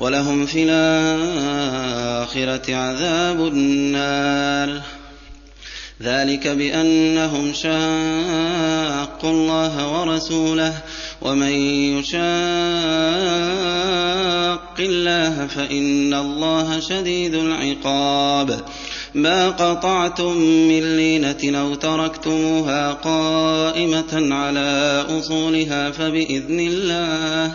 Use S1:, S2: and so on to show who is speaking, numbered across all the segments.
S1: ولهم في الآخرة عذاب النار. ذلك بأنهم شاقوا الله ورسوله ومن يشاق الله فإن الله شديد العقاب. ما قطعتم من لينة أو تركتموها قائمة على أصولها فبإذن الله.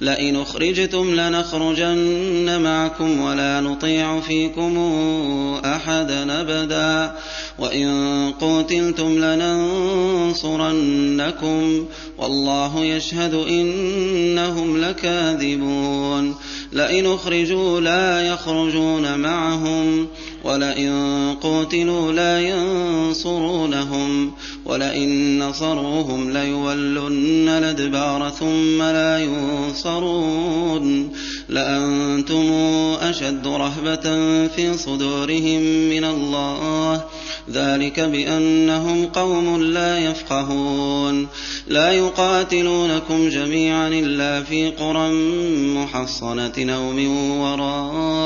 S1: لئن أخرجتم لنخرجن معكم ولا نطيع فيكم أحدا أبدا. وإن قتلتم لننصرنكم والله يشهد إنهم لكاذبون. لئن أخرجوا لا يخرجون معهم ولئن قوتلوا لا ينصرونهم ولئن نصروهم ليولن الأدبار ثم لا ينصرون لأنتم أشد رهبة في صدورهم من الله ذلك بأنهم قوم لا يفقهون لا يقاتلونكم جميعا إلا في قرى محصنة أو من وراء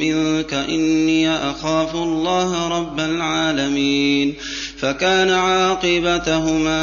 S1: منك إني أخاف الله رب العالمين فكان عاقبتهما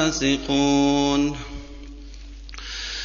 S1: فاسقون